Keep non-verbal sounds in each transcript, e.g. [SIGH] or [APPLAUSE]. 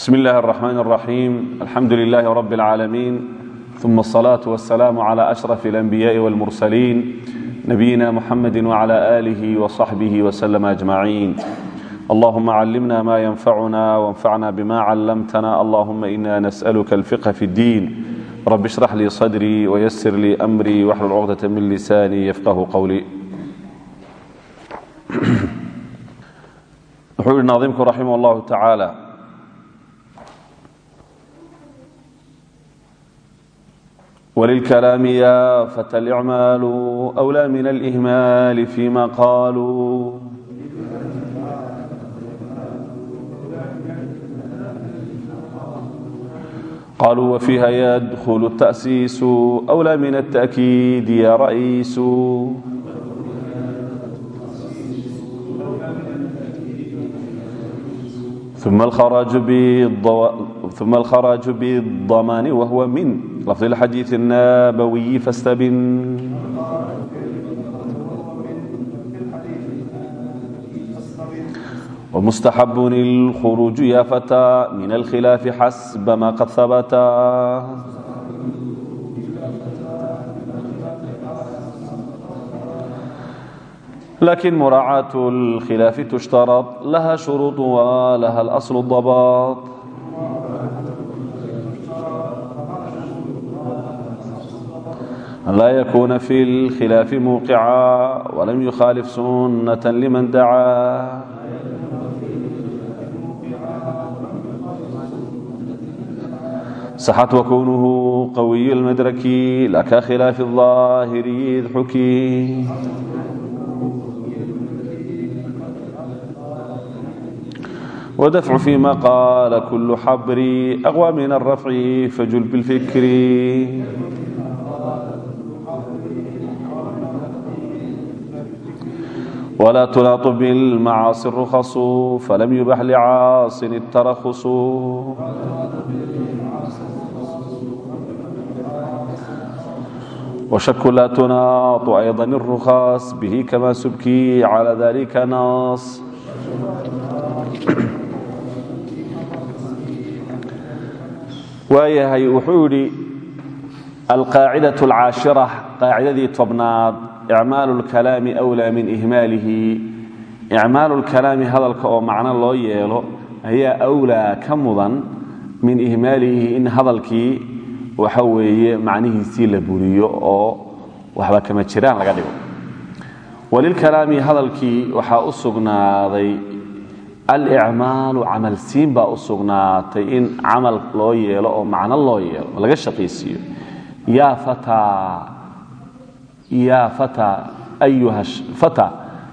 بسم الله الرحمن الرحيم الحمد لله رب العالمين ثم الصلاة والسلام على أشرف الأنبياء والمرسلين نبينا محمد وعلى آله وصحبه وسلم أجمعين اللهم علمنا ما ينفعنا وانفعنا بما علمتنا اللهم إنا نسألك الفقه في الدين رب اشرح لي صدري ويسر لي أمري واحلل عقدة من لساني يفقه قولي wuxuu yihi naadimku raximah اllahu وللكلام يا فتالاعمال أولى من الإهمال فيما قالوا قالوا وفيها يدخل التأسيس أولى من التأكيد يا رئيس ثم الخراج بالضوء ثم الخراج بالضمان وهو من لفظ الحديث النابوي فاستبن ومستحب الخروج يا فتى من الخلاف حسب ما قد ثبت لكن مراعاة الخلاف تشترط لها شروط ولها الأصل الضباط an laa yakuuna fi اlkhilaafi muuqica walam yukhaalif sunaة liman dacaa صxat wkunhu qawiy اlmadraki la ka khilaaf الظaahiriyi id xuki ودفع فيma qاl كل xbr أqوى min الرفع fjuل bالفkr ولا تناط بالمعاصي الرخص فلم يبح لعاص الترخص وشك لا تناط أيضا الرخص به كما سبكي على ذلك نص waayahay wuxuu yidhi alqaacidaة اlcaashira qaacidadii tobnaad icmaalu lkalaami wlaa min ihmaalihi. Icmaalu lkalaami hadalka oo macno loo yeelo ayaa wlaa ka mudan min ihmaalihi in hadalkii waxa weeye macnihiisii la buriyo oo waxba kama jiraan laga dhigo. Walilkalaami hadalkii waxaa u sugnaaday alicmaalu camalsiin baa u sugnaatay in camal loo yeelo oo macno loo yeelo laga shaqaysiiyo yaa fataa yaa fataa ayuha fata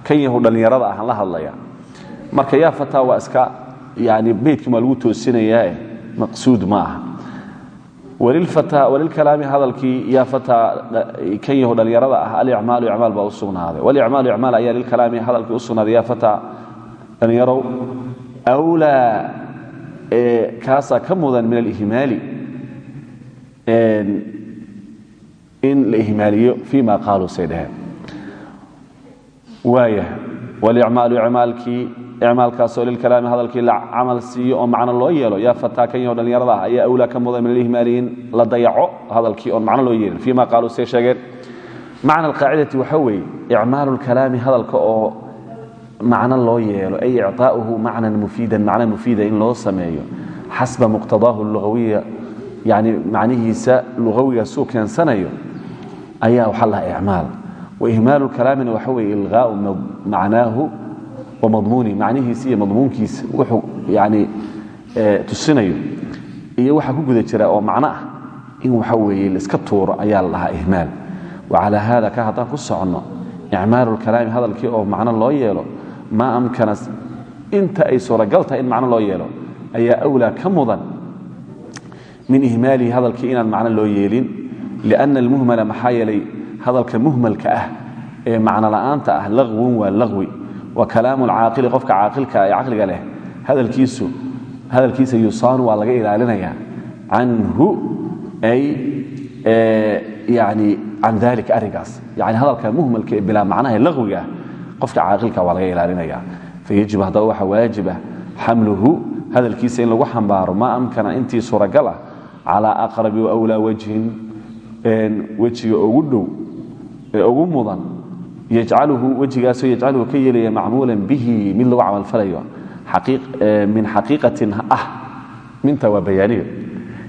kan yahu dhallinyarada ahaan la hadlaya marka yaa fataa waa iska yani beydkan waa lagu toosinayaa maqsuud ma aha. Walilkalaami hadalkii yaa fataa kan yahu dhallinyarada ah alicmaalu icmaal baa u sugnaaday. Walicmaalu icmaal ayaa lilkalaami hadalkii u sugnaaday yaa fataa dhallinyarow awlaa kaasaa ka mudan min alihmaali in la ihmaaliyo fii ma qaaluu say dhaheen. Waaya walicmaalu icmaalkii icmaalkaasoo lilkalaami hadalkii la camal siiyo oo macno loo yeelo yaa fataa kan yaho dhallinyarada ah ayaa awlaa ka mudan min alihmaali in la dayaco hadalkii oon macno loo yeelin fii ma qaaluu say sheegeen. Macna alqaacidati waxa weeye icmaalu lkalaami hadalka oo macno loo yeelo ay icطaa'uhu macnan mufiidan macna mufiida in loo sameeyo xasba muqtadaahu lugawiya yani macnihiisa lugawiga suu keensanayo ayaa waxaa laha icmaal. Waihmaalu kalaamina waxa weye ilqaau macnaahu wa madmuuni macnihiisa iyo madmuunkiisa wuxuu yani tusinayo. Iyo waxa ku guda jira oo macno ah in waxa weeye laiska tuuro ayaa la dhahaa ihmaal. Wacalaa haada ka haddaan ku soconno icmaalu lkalaami hadalkii oo macno loo yeelo maa amkana inta ay suuragal in macno loo yeelo ayaa awlaa ka mudan min ihmaalihi hadalkii inaan macno loo yeelin lianna almuhmala maxaa yeelay hadalka muhmalka ah ee macno la'aanta ah laqwun waa laqwi wa kalaamu lcaaqili qofka caaqilka ee caqliga leh hadalkiisa yusaanu waa laga ilaalinayaa canhu ay yani can dalika arrinkaas yani hadalka muhmalka ee bilaa macnaha laqwiga ah qofka caaqilka waa laga ilaalinaya fayajib haddaba waxa waajiba xamluhu hadalkiisa in lagu xambaaro ma amkana intii suuragal ah calaa wejiga ugu dhow ee ugu mudan yajcaluhu wejigaasoo yajcaluhu ka yeelaya macmuulan bihi mid lagu camalfalayo min xaqiiqatin ah minta waa bayaaniga.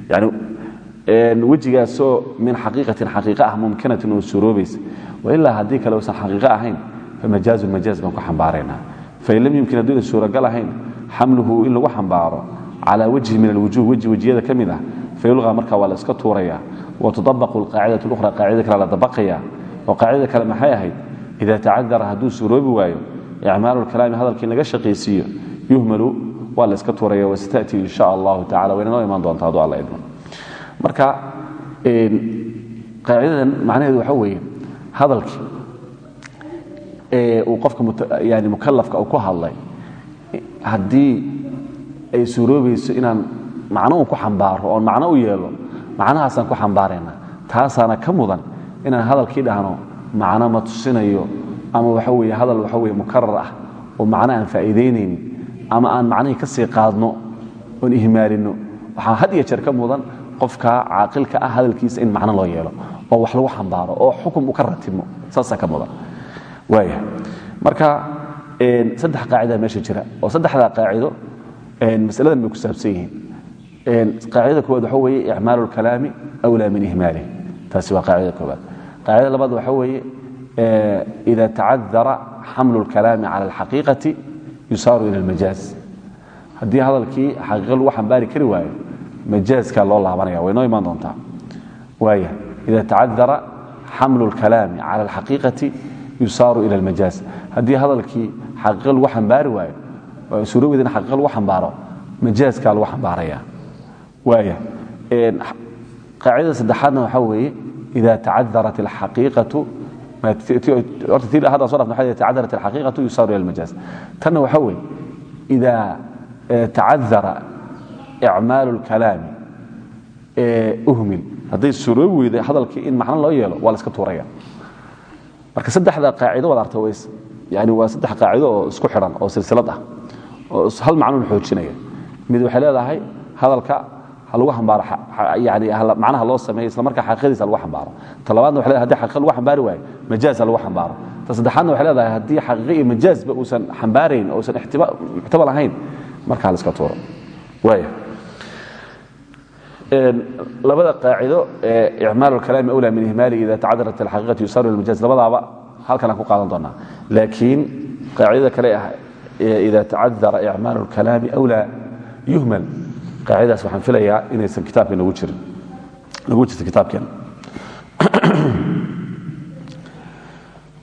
Yani wejigaasoo min xaqiiqatin xaqiiqa ah mumkinatin oo suuroobaysa. Wailaa haddii kale usan xaqiiqo ahayn famajaazun majaaz baan ku xambaaraynaa fain lam yumkin hadduu suuragal ahayn xamluhu in lagu xambaaro calaa wajhi min alwujuh weji wejiyada ka mid ah fayulqa marka waa iska tuuraya watudabaqu alqaacidatu lukhra qaacidada kale la dabaqaya oo qaacidada kale maxay ahayd? Ida tacadara hadduu suuroobi waayo icmaalu lkalaami hadalkii naga shaqaysiiyo yuhmalu waa la iska tuuraya wasatati in sha allahu tacala wayna noo imaan doonta hadduu alla idmo. Marka qaacidadan macnaheedu waxa weeye hadalkii uu qofka yani mukalafka uu ku hadlay haddii ay suuroobayso inaan macno un ku xambaaro oon macno u yeelo macnahaasaan ku xambaarayna. Taasaana ka mudan inaan hadalkii dhahno macno ma tusinayo ama waxa weye hadal waxa weye mukarar ah oo macno aan faa'iidaynaynin ama aan macnihii ka sii qaadno oon ihmaalinno waxaa had iyo jeer ka mudan qofka caaqilka ah hadalkiisa in macno loo yeelo oo wax lagu xambaaro oo xukum uu ka ratibmo. Saasaa ka mudan. Waaya marka saddex qaacida meesha jira oo saddexdaa qaacido masaladan bay ku saabsan yihiin qaacidada koowaad waxa weeye icmaalu lkalaami awlaa min ihmaalih taasi waa qaacidada koowaad. Qaacidada labaad waxa weeye ida tacadara xamlu lkalaami cala alxaqiiqati yusaaru ila almajaaz. Haddii hadalkii xaqiiqa lagu xambaari kari waayo majaazkaa loo laabanaya way noo imaan doontaa. Waaya ida tacadara xamlu lkalaami cala alxaqiiqati yusaaru ila almajaaz. Haddii hadalkii xaqiiqa lagu xambaari waayo suurowgeeda in xaqiiqa lagu xambaaro majaazkaa lagu xambaaraya qaacidada saddexaadna waxaa weeye ida tacadarat alxaqiiqatu yusaaru ila almajaaz. Tanna waxaa weeye ida tacadara icmaalu lkalaami uhmil. Hadday suroobi weyda hadalkii in macno loo yeelo waa la iska tuuraya. Marka saddexda qaacido wad arta ways yani waa saddex qaacido oo isku xidhan oo silsilad ah oo hal macno xoojinaya. Mid waxay leedahay hadalka ha lagu xambaaro yani macnaha loo sameeyo isla markaa xaqiiqadiisa lagu xambaaro ta labaadna waxay leedahay hadii xaqiiqa lagu xambaari waayo majaaz ha lagu xambaaro ta saddexaadna waxay leedahay haddii xaqiiqa iyo majaazba uusan xambaarayn oo uusan muxtamal ahayn markaa la iska tuuro waaya labada qaacido ee icmaal اkalaami awlى min ihmaali ida tacadarat alxaqiiqatu yusaaru ila majaaz labadaaba halkan aan ku qaadan doonaa laakiin qaacidada kale ah ida tacadara icmaal اlkalaami awlى yuhmal qaacidadaas waxaan filayaa inaysan kitaabka nagu jirin nagu jirta kitaabkeena [CLEARS THROAT]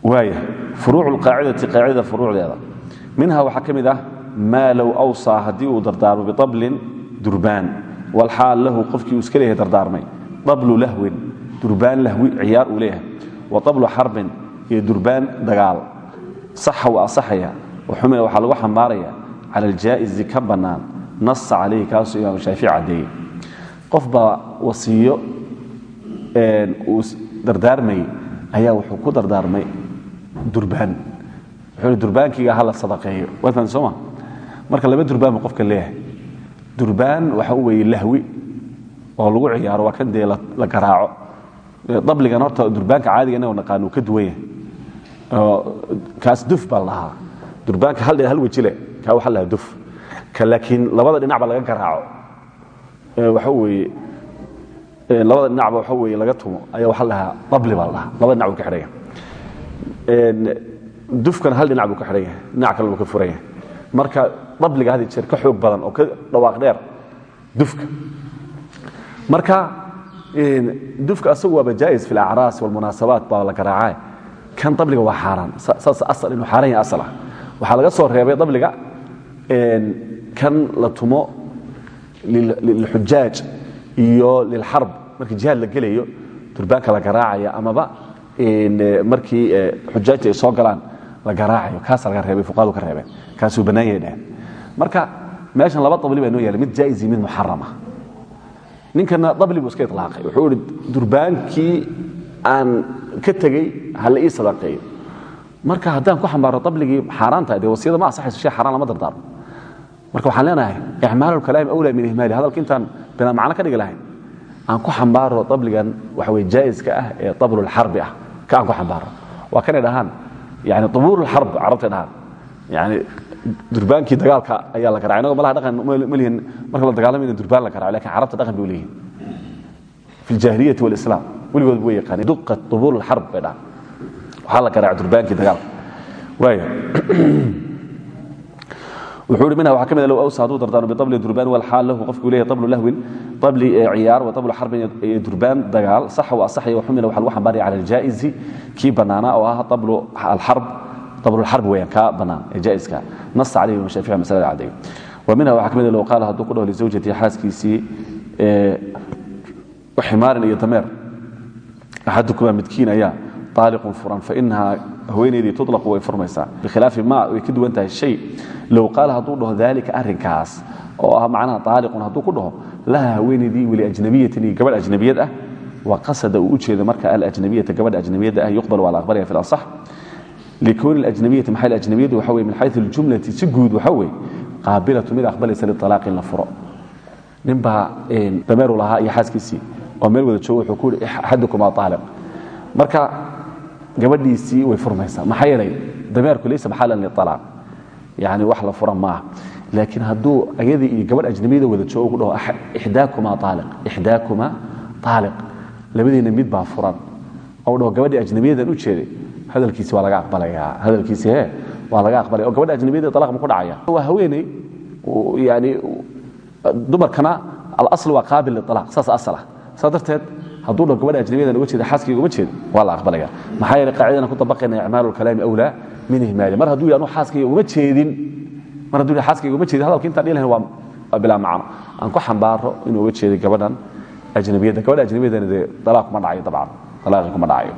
waaya furuuc اlqaacidati qaacidada furuucdeeda. Minha waxaa ka mid ah maa low awsaa haddii uu dardaarmo biablin durbaan wlxaal lahu qofkii uu iska leeyahay dardaarmay ablu lahwin durbaan lahwi ciyaar uu leeyahay wa ablu xarbin iyo durbaan dagaal. Saxa wa asaxaya waxumila waxaa lagu xambaaraya cala aljaa'izi ka bannaan nasa calayhi kaasuu imaam shaafici caddeeyey qof baa wasiyo uu dardaarmayey ayaa wuxuu ku dardaarmay durbaan wuxuu durbaankiiga hala sadaqeeyo waatan sooma marka laba durbaan qofka leeyahay durbaan waxa weye lahwi oo lagu ciyaaro waa kan dee la garaaco dabligan horta durbaanka caadiga inagoo naqaan uu ka duwan yahay kaas duf baa durbaanka hal hal wejile kaa waxa la dhahaa duf laakiin labada dhinacba laga garaaco waxa weeye labada dhinacba waxa weeye laga tumo. Ayaa waxa la dhahaa dabli baa la dhahaa labada dhinac buu ka xidhan yahay dufkan hal dhinac buu ka xidhan dhinac kale buu ka furan marka dabliga had jeer ka xoog badan oo ka dhawaaq dheer dufka. Marka dufka asagu waaba jaais fi alacraas walmunaasabaat baa la garaacaa kan dabliga waa xaaraan. Saas asal inuu xaaran yahay asal ah. Laga soo reebay dabliga kan la tumo lilxujaaj iyo lilxarb markii jihaad la gelayo durbaanka la garaacaya amaba markii xujaajta ay soo galaan la garaacayo. Kaasa laga reebay fuqahadu ka reebeen. Kaasuu bannaan yahay marka meeshan laba dabli baa noo yaalla mid jaa'iz iyo mid muxaram ah. Ninkana dabli buu iska ilaaqay wuxuu ihi durbaankii aan ka tegey ha ii sadaqeeyo. Marka haddaan ku xambaaro dabligii xaaraan tahay dee wasiyada ma asaxayso shay lama dardaarmo marka waxaan leenahay icmaalu kalaami awlaa min ihmaali hadalka intaan binaa macno ka dhigi lahayn aan ku xambaaro dabligan waxa weye jaa'iska ah ee dablulxarbi ah. Ka aan ku xambaaro waa kanay dhahaan yani dubuurulxarb carabtay dhahaan. Yani durbaankii dagaalka ayaa la garacay inagoo malaha dhaqan ma lihin marka la dagaalamayna durbaan la garaco laakiin carabta dhaqan bay leeyihiin fi ljahiliyati walislaam weligood way yaqaaneen duqa dubuurulxarb bay dhahaan. Waxaa la garaaca durbaankii dagaalka. Waaya [CLEARS THROAT] wuxuu hi minha waxaa ka mid low awsa hadduu dardaarmo biabli durbaan walxaal lahu. Qofkuu leeyahay ablu lahwin abli ciyaar wa ablu xarbin iyo durbaan dagaal saxa wa asaxaya waxumila waxa lagu xambaaraya cala aljaa'izi kii bannaanaa oo ah ablu alxarb ablulxarb weeyaan kaa bannaan ee jaa'iska. Nasa calayhi ibn shaafici masalada caddeeyo. Wa minha waxaa ka mid low qaala hadduu ku dhaho lizawjati xaaskiisii ximaarin iyo dameer. Axadukumaa midkiin ayaa aaliqun furan fainahaa haweenaydii tulaqu way furmaysaa bikhilaafi ma way ka duwan tahay shay low qaala hadduu dhaho dalika arrinkaas oo ah macnaha aaliqun hadduu ku dhaho laha haweenaydii weli ajnabiyatin iyo gabadh ajnabiyad ah wa qasada uu u jeedo marka alajnabiyata gabadha ajnabiyadda ah yuqbal waa la aqbalaya fi lasax likowni alajnabiyati maxay ajnabiyaddu waxa weye min xayu aljumlati si guud waxa weye qaabilatu mid aqbalaysa lialaaqi in la furo ninbaa dameeru lahaa iyo xaaskiisii oo meel wada joogo wuxuu ku yihi axadukumaa aaliq marka gabadhiisii way furmaysaa. Maxaa yeelay dameerku laysa maxalan lialaaq yani wax la fura maaha. Laakiin hadduu ayadii iyo gabadh ajnabiyada wada joogo dhaho ixdaakumaa aaliq ixdaakumaa aaliq labadiina mid baa furan. Oo dhaho gabadhii ajnabiyadan u jeeday hadalkiisi waa laga aqbalayaa. Hadalkiisi he waa laga aqbalaya. Oo gabadha ajnabiyada alaq ma ku dhacaya. Waa haweeney yani dumarkana alasl waa qaabil lialaaq saas asal ah. Saa darteed hadduu dhaho gabadha ajnabiyadan uga jeeda xaaskayga uma jeedo waa la aqbalaya maxaa yeelay qaacidana ku dabaqayna icmaalu lkalaami awlaa min ihmaali mar hadduu yidhi anu xaaskayga uma jeedin mar hadduu yidhi xaaskayga uma jeedin hadalka intaan dhihi lahayn waa bilaa macno. Aan ku xambaaro inuu uga jeeday gabadhan ajnabiyadda gabadha ajnabiyadana dee dalaaq kuma dhacayo dabcan dalaaqi kuma dhacayo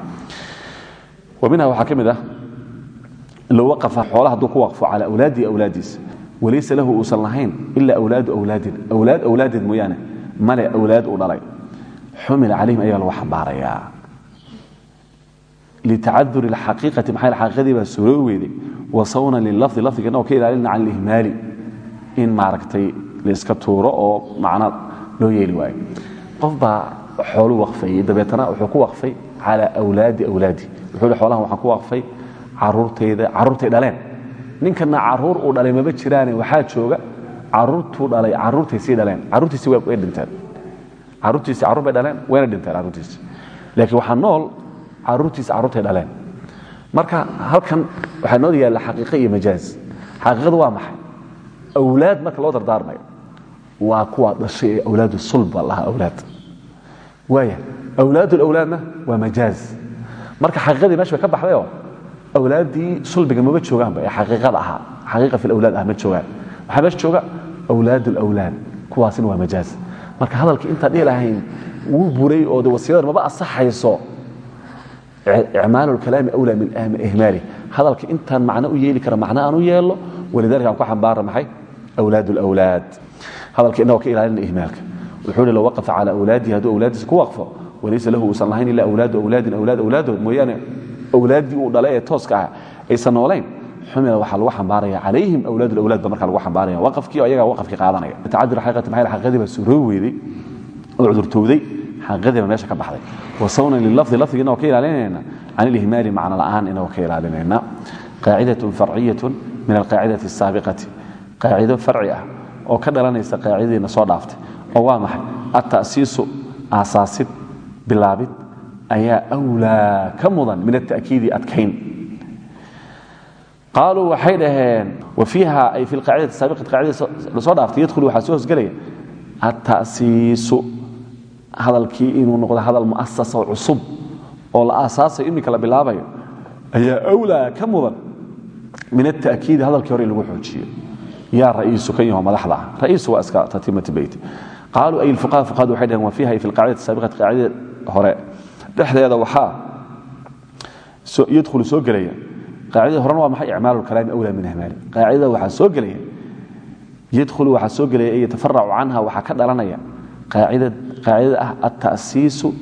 wa minha waxaa ka mid ah low waqafa xoolaha hadduu ku waqfo cala awlaadii awlaadiisa walaysa lahu uusan lahayn ila awlaadu awlaadin. Awlaad awlaadeed mooyaane male awlaad uu dhalay xumila calayhim ayaa lagu xambaarayaa litacaduri اlxaqiiqati maxaa xaqiiqadii baa suuroo weyday wa sawnan lilafdi lafdigana oo ka ilaalina can lihmaali in maaragtay layska tuuro oo macna loo yeeli waayo qof baa xoolu waqfayey dabeetana wuxuu ku waqfay cala awlaadi awlaadi wuxuu hi xoolahan waxaan ku waqfay caruurtayda carruurtay dhaleen ninkana carruur uu dhalay maba jiraane waxaa jooga caruurtuu dhalay dhaleen caruurtiisi way dhinteen caruurtiisi carruur bay dhaleen. Wayna dhinteen carruurtiisi laakiin waxaa nool caruurtiisi carruurtay dhaleen. Marka halkan waxaa noo yaalla xaqiiqo iyo majaaz. Xaqiiqadu waa maxay? Awlaad marka loo dardaarmayo waa kuwa dhashay ee awlaadu sulba lahaa awlaad. Waaya awlaad lawlaadna waa majaaz. Marka xaqiiqadii meesha ka baxdayoo awlaaddii sulbiga maba joogaanba ee xaqiiqada ahaa. Xaqiiqa fi lawlaad ah ma joogaan. Waxaa meesha jooga awlaad. Lawlaad kuwaasina waa majaaz marka hadalkii intaan dhihi lahayn wuu buray oo de wasiiladan maba asaxayso icmaalu lkalaami awlaa min ihmaali. Hadalka intaan macno u yeeli kara macno aan u yeelno walidalika ku xambaara maxay? Awlaad. Lawlaad hadalka inagoo ka ilaalina ihmaalka. Wuxuu hi low waqafa cala awlaadihi hadduu awlaadiisa ku waqfo walaysa lahu uusan lahayn ila awlaadu awlaadin awlaad awlaadood mooyaane uu dhalay ee tooska ah xumila waxaa lagu xambaaraya calayhim awlaad lawlaad marka lagu xambaaraya. Waqafkii oo ayagaa qaadanaya. Tacadur xaqiiqati maxay xaqiiqadii baa suuroo weeday oo cudurtowday xaqiiqadii meesha ka baxday. Wasawnan lilafdi lafdiga inagoo ka ilaalinayna. Can ilihmaali macno la'aan inagoo ka ilaalinayna. Qaacidatun farciyatun min alqaacidati asaabiqati qaacido farci ah oo ka dhalanaysa qaacidadiina soo dhaaftay. Oo waa maxay? Atta'siisu aasaasid bilaabid ayaa awlaa ka mudan min ata'kiidi adkayn qaaluu waxay dhaheen wa fiiha ay fi lqaacidati saabiqati qaacidada la soo dhaaftay yadkhulu waxaa soo hosgelaya atta'siisu hadalkii inuu noqdo hadal mu'asasa cusub oo la aasaasayo iminka la bilaabayo ayaa awlaa ka min ata'kiidi hadalkii hore lagu xoojiyo yaa ra'iisu kan yaho madaxda ah waa iska tatimati beyt qaaluu ay fuqaha fuqahadu waxay wa fiiha ay fi lqaacidati saabiqati qaacidada hore dhexdeeda waxaa yadkhulu soo gelaya qaacidada horena waa maxay icmaalu lkalaami awlaa min ihmaali qaacidada waxaa soo gelaya yadkhulu waxaa soo gelaya ay yatafaracu canha waxaa ka dhalanaya. Qaacida qaacidada ah alta'siisu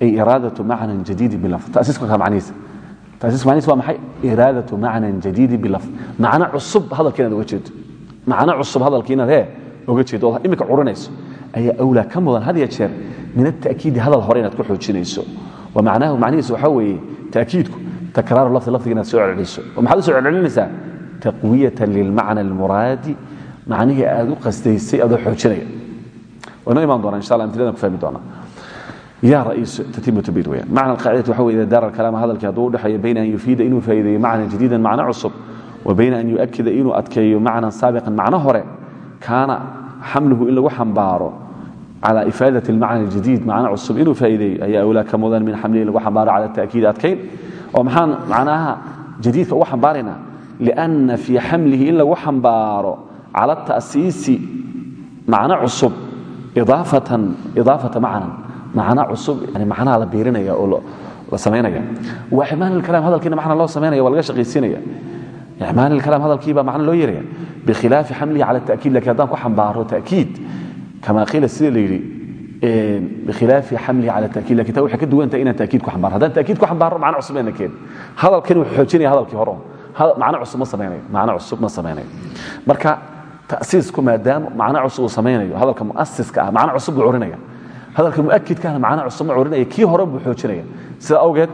ay iraadatu macnan jadiidi bilafd tasiiska ka macnihiisa. Tasiiska macnihiisa waa maxay? Iraadatu macnan jadiidi bilafd macno cusub hadalka inaad uga jeedo. Macno cusub hadalkii inaad hee oga jeedo. Ood imika curinayso ayaa awlaa ka mudan had ya jeer min ata'kiidi hadal hore ku xoojinayso. Wa macnaahu macnihiisu waxaa weeye ta'kiidku takraaru lafdi lafdiga inaad soo celceliso oo maxaad u soo celcelinaysaa taqwiyatan lilmacna almuraadi macnihii aad u qastaysay adoo xoojinaya waynoo imaan doonaa insha allah amtiladan ku fahmi doonaa ya raiisu tatimatu bid weyaan macna alqaacidati waxa weye daara alkalaama hadalkii hadduu udhexeeyo bayna an yufiida inuu faa'iideeyo macnan jadiidan macno cusub wa bayna an yu'akida inuu adkeeyo macnan saabiqan macno hore kaana xamluhu in lagu xambaaro calى ifaadat اlmacna اljadiid macno cusub inuu faa'iideeyo ayaa awlaa ka mudan min xamlihi in lagu xambaaro cala ta'kiid adkayn oo maxaan macnaha jadiidka uga xambaaraynaa lianna fii xamlihi in lagu xambaaro cala ta'siisi macno cusub idaafata macnan macno cusub yani macnaha la biirinaya oo la samaynaya wa icmaal ilkalaam hadalkiina macna loo samaynaya waa laga shaqaysiinaya. Icmaal ilkalaam hadalkiibaa macno loo yeeraya bikhilaafi xamlihi cala ta'kiid laakiin haddaan ku xambaaro ta'kiid kama qiila sida la yidhi? Bikhilaafi xamlihi cala takiid laakiin ta waxay ka duwanta inaan takiid ku xambaaro haddaan takiid ku xambaaro macno cusub ayna keen hadalkani wuxuu xoojinaya hadalkii hore macno cusub ma samaynayo macno cusub ma samaynayo marka ta'siisku maadaama macno cusub uu samaynayo hadalka mu'asiska ah macno cusub buu curinaya hadalka mu'akidkaana macno cusub ma curinaya kii hore buu xoojinaya sida awgeed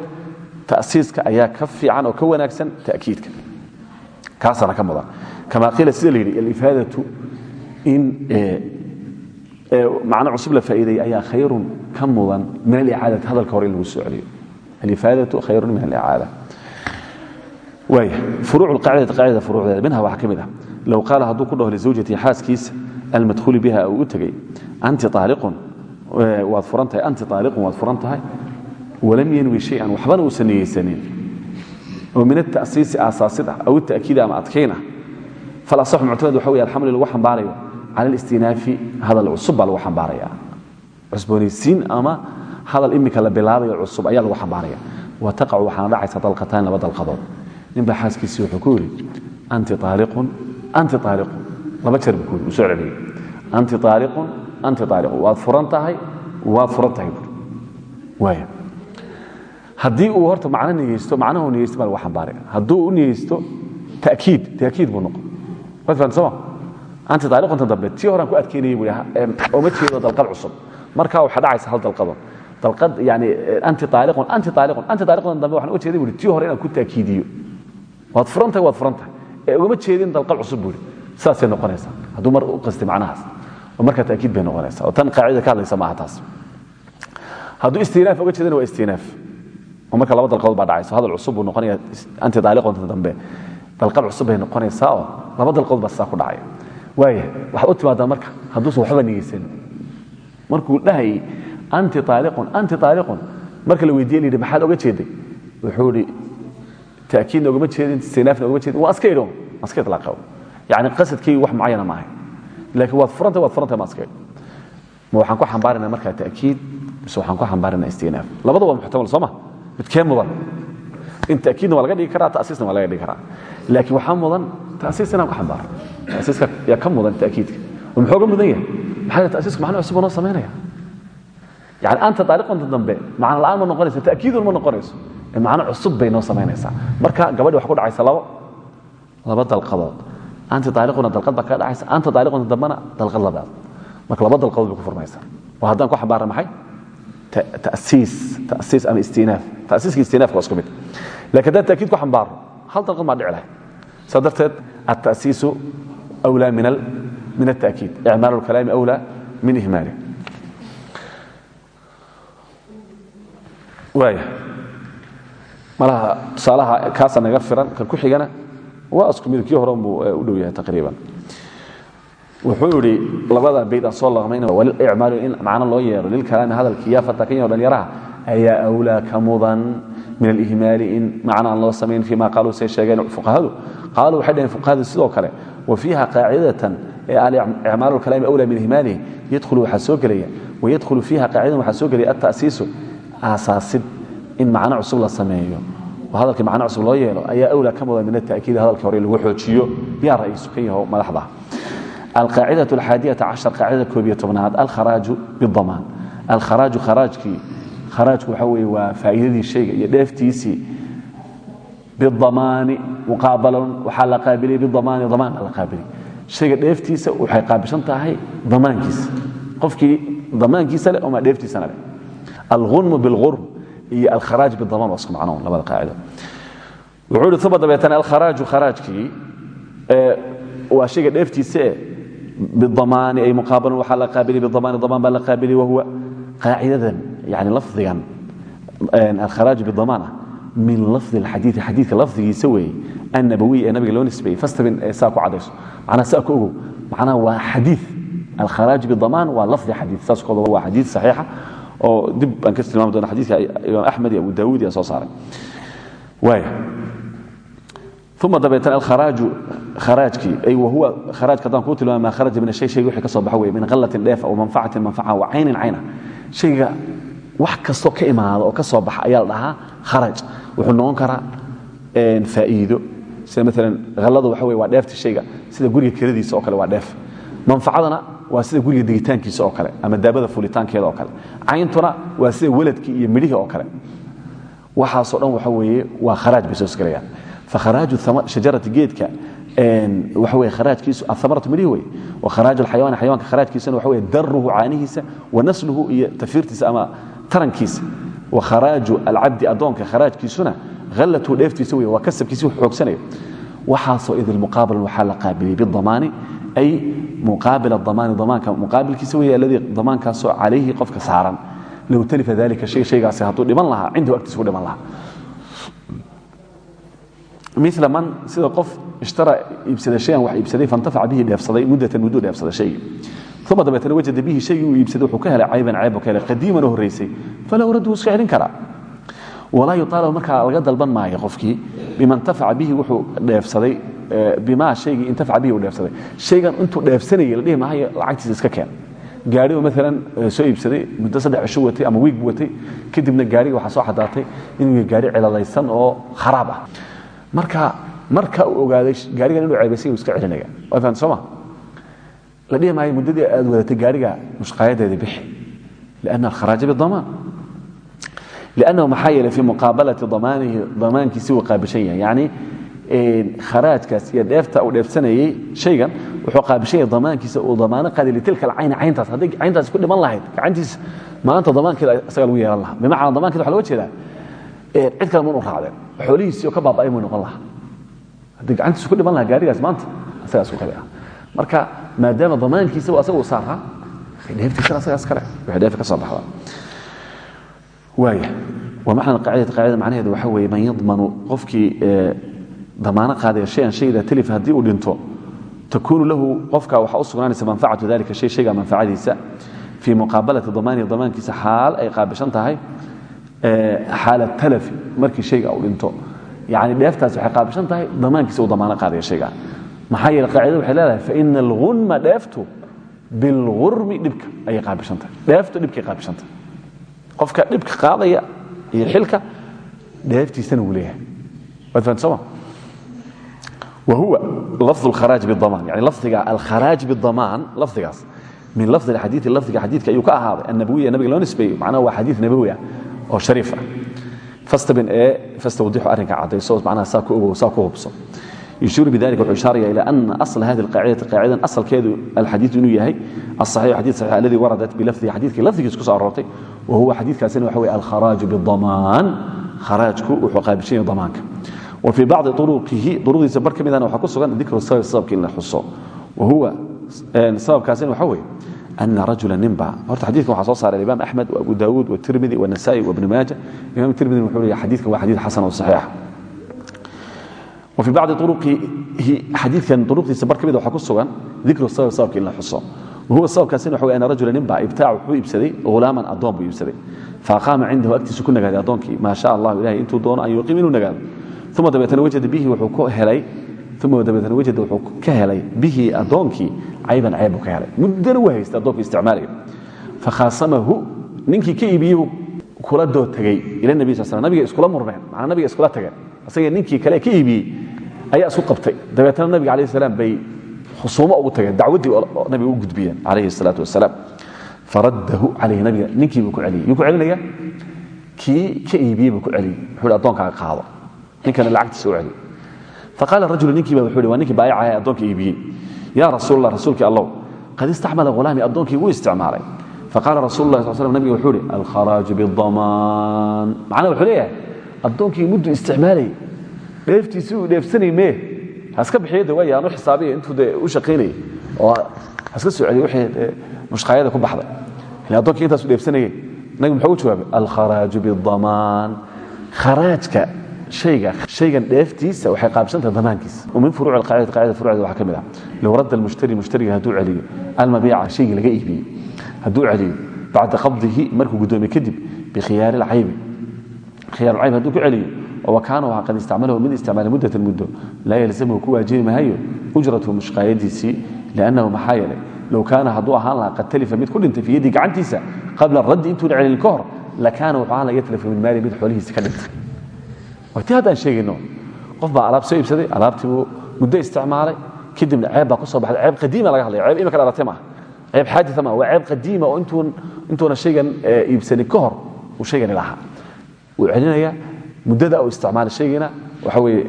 ta'siiska ayaa ka fiican oo ka wanaagsan ta'kiidka kaasana ka mudan kama qiila sida la yidhi alifaadatu in macno cusub la faa'iideeyey ayaa khayrun ka mudan min alicaadati hadalka hore in lagu soo celiyo. Alifaadatu khayrun min alicaada waaya furuuc alqaacidati qaacidada furuucdeeda. Minha waxaa ka mid ah low qaala hadduu ku dhaho lizawjati xaaskiisa almadkhuuli biha uu u tegey anti aaliqun waad furan tahay anti aaliqun waad furan tahay walam yanwi shay-an waxbana uusan niyeysanin. Oo min ata'siisi aasaasid ah aw ata'kiid ama adkayn ah falasaxu muctamad waxa wey alxamli lagu xambaarayo cala listinaafi hadal cusub baa lagu xambaaraya. Cusboonaysiin ama hadal imika la bilaabayo cusub ayaa lagu xambaaraya. Wa taqacu waxaana dhacaysa dalqataan laba dalqadood. Ninbaa xaaskiisii wuxuu ku yidhi anti aaliqun anti aaliqun laba jeer buu ku yidhi uu soo celiyey anti aaliqun anti aaliqun waad furan tahay waad furan tahay waaya haddii uu horta macno niyeysto macnahu niyeysto baa lagu xambaaraya hadduu u niyeysto ta'kiid ta'kiid buu noqon. Waad fahamta anti aaliqunta dambe tii horaan ku adkeynayay buu oma jeedo dalqad cusub. Markaa waxaa dhacaysa hal dalqado. Dalqad yani anti aaliqun anti aaliqun anti aaliqunta dambe waxaan uga jeeday buri tii hore inaan ku taakiidiyo. Waad furan waad furan tahay ee ugama jeedin dalqad cusub buuri saasay noqonaysaa. Hadduu mar u qastay macnahaas. Oo markaa taakiid bay noqonaysaa. Oo tan qaacida ka hadlaysa maaha taas. Hadduu istinaaf uga jeedana waa istinaaf oo marka laba dalqadood baa dhacayso hadal cusub buu noqonaya anti aaliqunta dambe. Dalqad cusub bay noqonaysaa oo laba dalqadood baa sidaa ku dhacaya waaya waxaad u timaadaa marka hadduusan waxba niyeysan. Markuu dhahayay anti aaliqun anti aaliqun marka la weydiye layidhi maxaad oga jeeday? Wuxuu idhi taakiidna ogama jeedin istinaafna ogama jeedin. Waa iska idho ma iska itlaaqo yani qasadkaygu wax mucayana maahay laakiin waad furantay waad furantay ma iska idho ma waxaan ku xambaarina markaa taakiid mise waxaan ku xambaarina istinaaf labada waa muxtamal soo ma? Midkee mudan? In taakiidna waa laga dhigi karaa ta'siisna waa laga dhigi karaa. Laakiin waxaa mudan ta'siis inaan ku xambaaro tasiiska yaa ka mudan takiidka muxuuga mudan yahay maxaa tasiisku macno cusub noo samaynaya yani anta daariqanta dambe macno la'aan ma noqonayso ta'kiidun ma noqonayso ee macno cusub bay noo samaynaysaa marka gabadhi wax ku dhacaysa labo laba dalqadood anti daariquna dalqad baa kaga dhacaysa anta daariqunta dambena dalqad labaad marka laba dalqadood bay ku furmaysaa waa haddaan ku xambaara maxay tasiis tasiis ama istinaaf tasiiska istinaafka waa isku mid laakiin haddaan ta'kiid ku أولى من من التأكيد إعمال الكلام أولى من إهماله waaya malaha tusaalaha kaasa naga firan kan ku xigana waa isku mid kii hore buu u dhow yahay taqriiban wuxuu idhi labada bayd aan soo laqmayna walicmaalu in macno loo yeero lilkalaami hadalkii yaa fata kan yaho dhalinyaraha ayaa awlaa ka mudan min alihmaali in macno aan loo samayn fii ma qaaluu say sheegeen fuqahadu qaaluu waxay dhaheen fuqahadu sidoo kale wafiiha qaacidatan icmaal kalaami awlaa min himaanihi yadhulu waxaa soo gelaya wayadhulu fiiha qaacidan waxaa soo gelaya atasiisu aasaasid in macno cusub la sameeyo oo hadalkii macno cusub loo yeelo ayaa awlaa ka mudan min atakiidi hadalkii hore lagu xoojiyo yaa ra'yisu kan yaho madaxda alqaacida axaadiyaa cashar qaacidada koob iyo tobnaad alkharaaju bidamaan alkharaaju kharaajkii kharaajku waxa weye waa faa'iidadii shayga iyo dheeftiisii bidamaani muqaabalon waxaa la qaabiliyey bidamaani damaan la qaabiliy shayga dheeftiisa waxay qaabishan tahay damaankiisa qofkii damaankiisa leh omaa dheeftiisana leh alghunmu bilghurm iyo alkharaaj bidamaan waa isku macnoon labada qaacido wuxuu ihi uma dabeetana alkharaaju kharaajkii waa shayga dheeftiisa e bidamaani ay muqaabalan waxaa la qaabiliy bidamaani damaan baa la qaabiliy wahuwa qaacidadan yani lafdigan alkharaaju bidamaan ah min lafdi alxadiidi xadiidka lafdigiisa weeye annabawiy ee nabiga loo nisbeeyey fastabin ee saa ku cadayso macnaa saa ku ogow macnaha waa xadiid alkharaaj bidamaan waa lafdi xadiid saas kooda waa xadiid saxiixa oo dib baan ka tilmaami doona xadiidka imaam axmed iyo abu daawuud yaa soo saaray waaya uma dabeetana alkharaaju kharaajkii ay wahuwa kharaajka haddaan kuu tilmaama maa kharaja min ashay shayga wixii ka soo baxa weye min qallatin dheef aw manfacatin manfaca wa caynin cayna shayga wax kastoo ka imaada oo ka baxa ayaa la dhahaa kharaj. Wuxuu noqon karaa faa'iido. Sida maalan halladu waxa weye waa dheefta shayga sida guriga keladiisa oo kale waa dheef. Manfacadana waa sida guriga digitaankiisa oo kale ama daabada fulitaankeeda oo kale. Cayntuna waa sida weladkii iyo midhihii oo kale. Waxaasoo dhan waxa weeye waa kharaaj bay soo sgelayaan fakharaaju shajarati geedka kharaajkiisu ahamaratu midhihi wey wa kharaaju alxayawani xayawanka kharaajkiisuna waxa weye daruhu caanihiisa wa nasluhu iyo tafiirtiisa ama tarankiisa. Wa kharaaju alcabdi addoonka kharaajkiisuna hallatuhu dheeftiisa wey waa kasabkiisi wax xoogsanayo. Waxaasoo idil muqaabalan waxaa la qaabiliyey bidamaani ay muqaabil adamaani damaanka muqaabilkiisa wey alladii damaankaasoo calayhi qofka saaran. Low talifa dalika shay shaygaasi hadduu dhiman lahaa cindahu agtiisa ku dhiman lahaa. Mila man sida qof ishtara iibsada shayan wax iibsaday faintafaca bihi dheefsaday muddatan mudduu dheefsaday shaygii uma dabeetana wajada bihi shaygii uu iibsaday wuxuu ka helay cayban cayb ka helay qadiiman oo horraysay falahu raddu iska celin karaa walaa yuطaalab markaa laga dalban maayo qofkii bima intafaca bihi wuxuu dheefsaday bima shaygii intafaca bihi uu dheefsaday. Shaygan intuu dheefsanayay la dhihi maayo lacagtiisa iska keen. Gaari oo maalan soo iibsaday muddo saddex cisho watay ama wiig watay. Kadibna gaariga waxaa soo xadaatay inuu gaari ciladaysan oo kharaab ah. Marka marka uu ogaaday gaarigan inuu ceebaysay iska celinaya waa fahamta sooma la dhihi maayo muddadii aad wadatay gaariga mushqaayadeeda bixi lianna alkharaaja bidamaan liannahu maxaa yeelay fii muqaabalati damaanihi damaankiisi uu qaabishan yahay yacni kharaajkaas iyo dheefta uu dheefsanayey shaygan wuxuu qaabishan yahay damaankiisa uu damaano qaaday litilka alcayni cayntaas hadday cayntaasi ku dhiman lahayd gacantiisa maanta damaankeeda isaga lagu yeelan lahaa bimacnaa damaankeeda waxa loga jeedaa cid kale manu raacdeen xoolihiisii oo ka baaba'ay muu noqon lahaa haddii gacantiisu ku dhiman lahaa gaarigaas maanta asagaas ku kale ah marka maadaama damaankiisaba asaga u saaraa waxay dheeftiisan asaga iskale waxay dheefi ka soo baxdaa. Waaya waa maxan qaacidada qaacidada macnaheedu waxa weeye man yadmanu qofkii damaano qaadaya shayan shayda telif haddii uu dhinto takuunu lahu qofka waxaa u sugnaanaysa manfacatu dalika shay shaygaa manfacadiisa fii muqaabalati damaanihi damaankiisa xaal ay qaabishan tahay xaala talafi markii shayga uu dhinto. Yacni dheeftaas waxay qaabishan tahay damaankiisa uu damaano qaadaya shaygaa maxaa yeele qaacidada waxay leedahay faina alhunma dheeftu bilurmi dhibka ayay qaabisantahay dheeftu dhibkay qaabisantahay qofka dhibka qaadaya iyo xilka dheeftiisana wuu leeyahay. Waad fahamta soma wahuwa lafdu alkharaaj bidamaan yani lafdiga alkharaaj bidamaan lafdigaas min lafdi alxadiidi lafdiga xadiidka ayuu ka ahaaday. Annabawiya nabiga loo nisbeeyey. Macnaha waa xadiid nabawi ah oo shariif ah. Fastabin ee fastawdixu arrinka caddayso macnaha saa ku ogow saa ku hubso. يشير بذلك وإشارة إلى أن أصل هذه القاعدة قاعدة أصل كيدو الحديث إنه يهي الصحيح حديث صحيح الذي وردت بلفظ حديث لفظ كسكس أرورتي وهو حديث كاسين وحوي الخراج بالضمان خراجك وحقابشين ضمانك وفي بعض طرقه طرق سبر كميدان waxa ku sugan dhikr sabab sababki la xuso وهو sabab kaasin waxa weey أن رجلا نبا horta xadiidkan waxa soo saaray Imam Ahmad wa Abu Dawud wa Tirmidhi wa Nasa'i wa Ibn Majah Imam Tirmidhi wuxuu wafii bacdi uruqihi xadiikan uruqdiisa bar ka mid ah waxaa ku sugan dikru sabab sababka in la xuso. Wahuwa sababkaasina waxa wey ana rajula ninba ibtaac wuxuu iibsaday hulaaman addoon buu iibsaday. Faaqaama cindahu agtiisu ku nagaaday addoonkii maa sha allahu ilahay intuu doono an yuqiim inuu nagaado uma dabeetana wajada bihi wuxuu ku helay uma dabeetana wajada wuxuu ka helay bihi addoonkii cayban ceeb buu ka helay. Muddana u haysta addoonku isticmaalayo fakhaasamahu ninkii ka iibiyuu kula dood tegey ila nabi sal sl nabiga iskula murmeen macnaa nabiga iskula tageen asagee ninkii kale ka iibiyey ayaa isku qabtay. Dabeetna nabiga alayh salaam bay khusuumo ugu tageen dacwaddii nabiga u gudbiyeen calayhi salaatu wasalaam. Faraddahu calayhi nabiga ninkii buu ku celiyey. Yuu ku celinaya? Kii ka iibiyey buu ku celiyey. Wuxuu hi addoonkaaga qaado. Ninkana lacagtiisa u celi faqaala rajulu ninkii baa wuxuu hi waa ninkii baayacaha addoonka iibiyey. Yaa rasuul allah rasuulkii allow qad istacmala hulaami addoonkii wuu isticmaalay. Faqaala rasul lah sal slam nabiga wuxuu ihi alkharaaju bidamaan macnaha wuxuu leeyahay addoonkii muddu isticmaalayay dheeftiisi uu dheefsanay mee? Haska bixiyo de waaya aanu xisaabiya intuu de u shaqaynayay. Oo haska celiyo wixii mushqaayada ku baxday. Ila addoonkii intaasu dheefsanayay? Nabigu muxuu u jawaabay alkharaaju bidamaan kharaajka hayga haygan dheeftiisa waxay qaabsantaha damaankiisa. Min furuuc alqaacida qacida furucda waxaa ka mid ah. Low radda almushtari mushtariga hadduu celiyo almabiica shaygii laga iibiyey hadduu celiyo bacda qabdihi markuu guddoomiye kadib bikhiyaari alcaybi. Khiyaar alcayb hadduu ku celiyo oo kaana waxaa qad istacmalahu mid isticmaala muddatan muddo laa yalzamhu ku waajibi mahayo ujratu mushqaayadiisii liannahu maxaa yeelay low kaana hadduu ahaan lahaa qad talifa mid ku dhintay fi yadii gacantiisa qabla raddi intuuna celin ka hor lakaana wuxuu ahaan laha yatlafu min maali mid xoolihiisa ka dhintay ti haddaan sheegayno qof baa alaab soo iibsaday alaabtii buu muddo isticmaalay kadibna ceeb baa ku soo baxday ceeb qadiima laga hadlaya ceeb imika dhalatay maaha ceeb xaadita maaha waa ceeb qadiima oo intuun intuuna shaygan iibsanin ka hor uu shaygani lahaa wuu celinaya muddada uu isticmaalay shaygina waxa weeye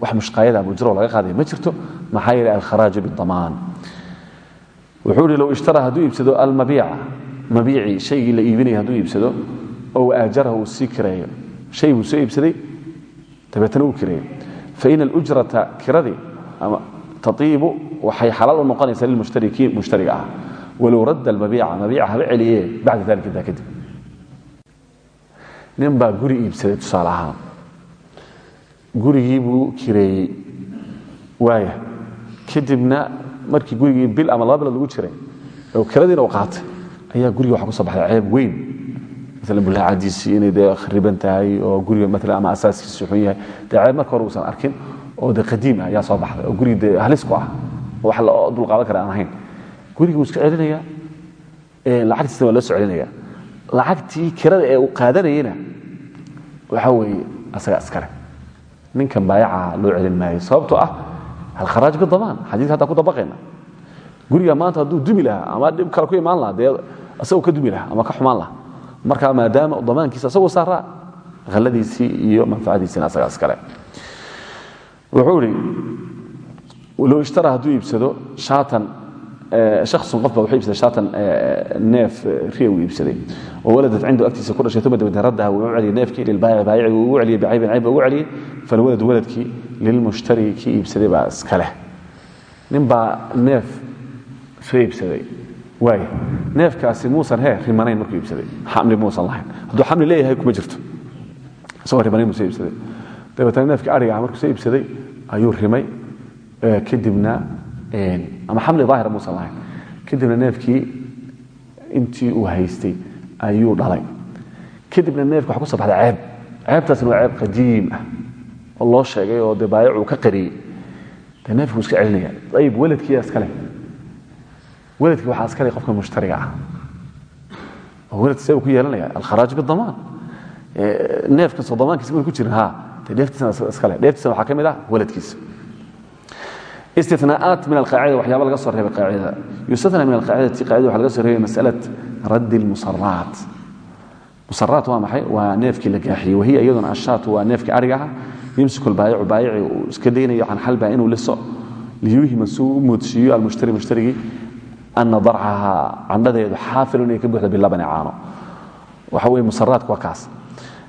wax mushqaayada mujro laga qaadaya. Ma jirto? Maxaa yeelay alkharaaju bidamaan wuxuu ihi low ishtara hadduu iibsado almabiica. Mabiicii shaygii la iibinaya hadduu iibsado oo aajaraha uu sii kireeyo. Shay buu soo iibsaday dabeetna uu kireeyey fain alujrata kiradii taiibu waxay xalaal u noqonaysaa lilmushtari kii mushtariga ah. Walow radda almabiica mabiica haba celiye bacda dalika intaa kadib. Nin baa guri iibsaday tusaale ahaan gurigii buu kireeyey waaya kadibna markii gurigii bil ama laba lagu jiray kiradiina uu qaatay ayaa guriga waxa ku soo baxday ceeb weyn. Maala bulaacadiisii inay dee khariban tahay oo guriga maala ama asaaskiisu xun yahay. Dee arkin oo de qadiim ah ayaa soo baxday oo guriga dee ah wax la dulqaadan kara ahayn. Gurigii wuu iska celinaya lacagtiisna waa loo soo lacagtii kirada ee uu qaadanayena waxa weeye asaga iskale ninkan baayaca loo celin maayo. Sababtoo ah alkharaaj bidamaan xadiidka haddaan ku dabaqayna. Guriga maanta hadduu dumi lahaa ama dhib kale ku imaan lahaa dee asagoo ka dumi lahaa ama ka xumaan lahaa marka maadaama damaankiisa asagoo saaraa haladiisii iyo manfacadiisina asagaa iskale wuxuu ihi low ishtara hadduu iibsado shaatan shaksun qof ba wuxuu iibsaday shaatan neef riya uu iibsaday oo waladat cindu agtiisa ku dhashay uma dabadna raddaha wuu u celiyay neefkii lilbaayici baayici wuu ugu celiyay bicaybin cayb ugu celiyay falwaladu waladkii lilmushtari kii iibsaday baa iska leh nin baa neef soo iibsaday waaya neefkaasi muusan he rimanayn markuu iibsaday xamli muusan lahayn hadduu xamli leeyahay kuma jirto isagoo rimanayn buu soo iibsaday dabeetana neefkii ariga ah markuu soo iibsaday ayuu rimay kadibna ama xamli daahira muusan lahayn. Kadibna neefkii intii uu haystay ayuu dhalay. Kadibna neefki waxa ku soo ceeb. Ceebtaasna waa ceeb qadiim ah oo loo sheegay oo dee baayicuu ka qariyey. Wuu iska celinaya. Ayib waladkiiyaa iskale waladkii waxaa iskale qofka mushtariga ah. Oo waladki see ku yeelanaya alkharaaj bidamaan neefkan damaankiisa ku jirin ha dee dheeftiisana iskale dheeftiisana waxaa ka mid ah waladkiisa istinaa'aat min alqaacida waxyaaba laga soo reebay qaacidada yustana min alqaacidati qaacida waxa laga soo reebay masalat raddi almusaraat musaraat waa maxay? Waa neefkii la gaaxiyey. Wahiya iyaduna ashaatu waa neefkii ariga ah yumsiku albaayicu baayici uu iska daynayo can xalba inuu liso. Liyuhima suu u moodsiiyo almushtari mushtarigii ana darcaha candhadeedu xaafilun inay ka buuxda bilabani caano. Waxa weye musaraatku waa kaas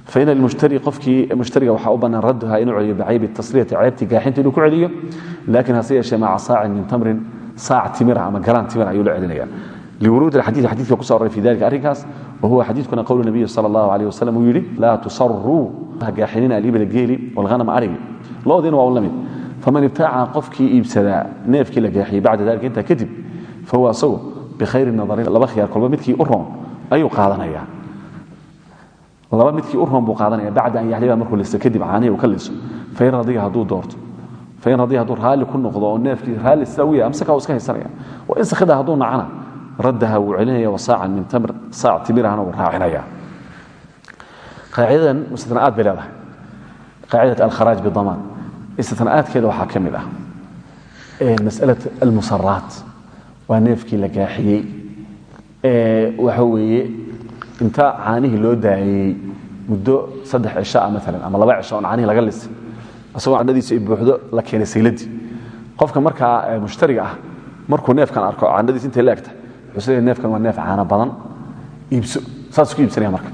fain almushtari qofkii mushtariga waxaa u bannaan radduha inuu celiyo bicaybi tasliyati ceebtii gaaxinta inuu ku celiyo laakiin hase yeeshee maca saacin min tamrin saac timira ama galaan timir ayuu la celinaya liwuruudi alxadiid xadiidka kuso aroray fi dalika arrinkaas wahuwa xadiidkuna qowlu nabiyi sala allahu alayh wasalam uu yidhi laa tusaruu ha gaaxinina alibla geeli walghanama arigi loodiina waa u la mid faman ibtaaca qofkii iibsadaa neefkii la gaaxiyey bacda dalika intaa kadib fahuwa asagu bikhayri nadarin laba khiyaar kolba midkii u roon ayuu qaadanaya laba midkii u roon buu qaadanaya bacda an yaxliba markuu listo kadib caanihi uu ka liso fain radiya hadduu doorto. Fain radiya hadduu raalli ku noqdo oo neefkii raalli sidaa u yahay amsaka uu iska haysanaya wa in sakhida hadduu nacana. Raddaha wuu celinaya wa saacan min tamr saac timirahana wuu raacinaya qaacidadan istinaa'aad bay leedahay. Qaacidat alkharaaj bidamaan istinaa'aadkeeda waxaa ka mid ah mas'alat almusaraat waa neefkii la gaaxiyey. Waxa weeye inta caanihii loo daayey muddo saddex cisho ah maalan ama laba cisho oon caanihii laga lisay isagoo candhadiisu ay buuxdo la keenay sayladii qofka markaa mushtariga ah markuu neefkan arko caanadiis intay la egta neefkan waa neef caano badan iibso. Saas ku iibsanaya marka.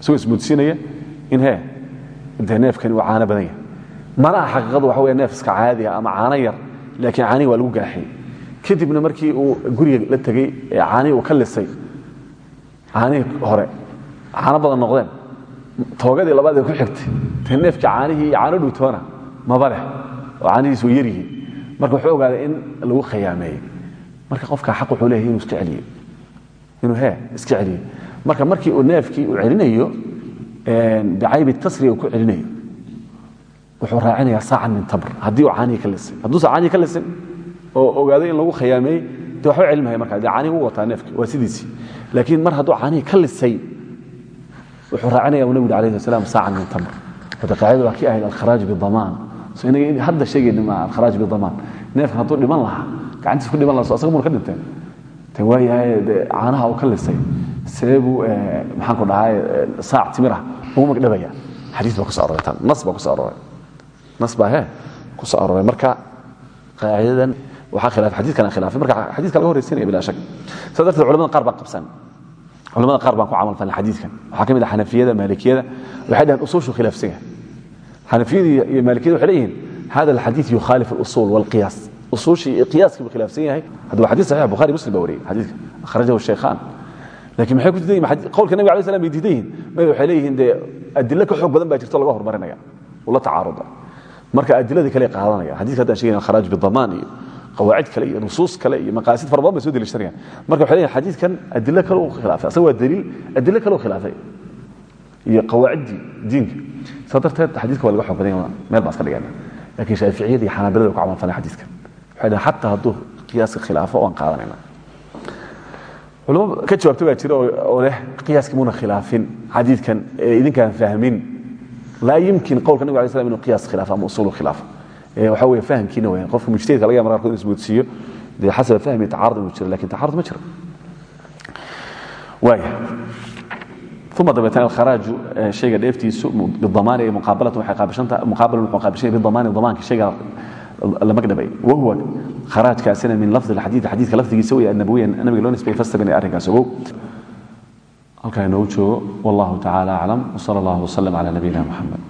Isagoo ismoodsiinaya in hee dee neefkani waa caano badan yahay. Mana xaqiiqadu waxa weeye neef caadi ah ama caano yar laakiin caanihi waa lagu gaaxiyey kadibna markii uu guriga la tegey caanihii uu ka lisay caanihii hore caano badan noqdeen. Toogadii labaad ee ku xigtay. Dee neefkii caanihii caano dhuutoona. Maba leh oo caanihiis way marka wuxuu ogaaday in lagu khiyaameeyey. Marka qofka xaq wuxuu leeyahay inuu iska celiyo inuu hee iska celiyo marka markii uu neefkii uu celinayo bicaybi tasriya uu ku celinayo wuxuu raacinayaa saacan min tamr haddii uu caanihii ka lisay hadduusan caanihii lisin oo ogaaday in lagu khiyaameeyey dee waxba celin maya marka dee caanihi u wataa neefki waa sidiisii laakiin mar hadduu caanihii ka lisay wuxuu raacinaya uu nabigu alayhi salam saacan min tamr. Qaacida waa kii ahayd alkharaaj bidamaan. So inaga hadda sheegayna ma alkharaaj bidamaan. Neefkan hadduu dhiman lahaa gacantiis ku dhiman lahaa so asaga muna ka dhinteen te waayahay dee caanaha uu ka lisay. See buu maxaan ku dhahay saac timirah ugu magdhabaya xadiis baa ku soo aroray tan. Nas baa ku soo aroray nas baa hee ku soo aroray marka qaacidadan culamada qaar baan ku camal falay xadiidkan waxaa ka mid ah xanafiyada maalikiyada waxay dhaheen usuushu khilaafsan yahay xanafiyada iyo maalikiyada waxay leeyihiin hada alxadiid yukhaalif alusul walqiyaas. Usuushii iyo qiyaaskii buu khilaafsan yahay. Hadda waa xadiid saxiix bukhari muslim baa wariyey xadiidka akhrajahu shaykhaan. Laakiin maxay ku diidan yihiin qowlka nabiga alay slam bay diidan yihiin may waxay leeyihiin dee adilo ka xoog badan baa jirto laga horumarinaya ula tacaaruda. Marka adiladii kale qaadanaya xadiidka haddaan sheegayna kharaaj bidamaan iyo qawaacid kale iyo nusuus kale iyo maqaasid fara badan soo deliishanayaan marka waxay leeyihiin xadiidkan adilo kale uu khilaafay. Asaga waa daliil adilo kale uu khilaafay. Iyo qawaaciddii diinka. Saa darteed waa laga xoog meel baan iska dhigayna laakiin shaaficiyada xanaabilada ku camal falay xadiidkan. Waxay dhahen xataa hadduu qiyaaska khilaafo waan qaadanayna culamo ka jawaabta baa jira oo leh qiyaaskii muna khilaafin. Xadiidkan ee idinkaan fahmin laa yumkin qowlka nabig alay slam inuu qiyaas khilaafo ama usuulu khilaafo waxa weeye fahamkiina weeyaan qofka mujtahidka laga yaaba mararkood inuu ismoodsiiyo dee xasaba fahmi tacaarud inuu jiro laakiin tacaarud ma jiro. Waaya uma dabeetana alkharaaju shayga dheeftiisu bidamaani ay muqaabalatan waxay qaabishantaha muqaabalan wuxuu qaabishan yahay bidamaani damaanka shayga lama gdhabay wahuwa kharaajkaasina min lafdi alxadiid xadiidka lafdigiisa weeye annabawiya nabiga loo nisbay fastabinay arrinkaas. Ogow halkaa inoogu joogo wallahu tacaala aclam wsala allahu wasalam cala nabiyina muxamed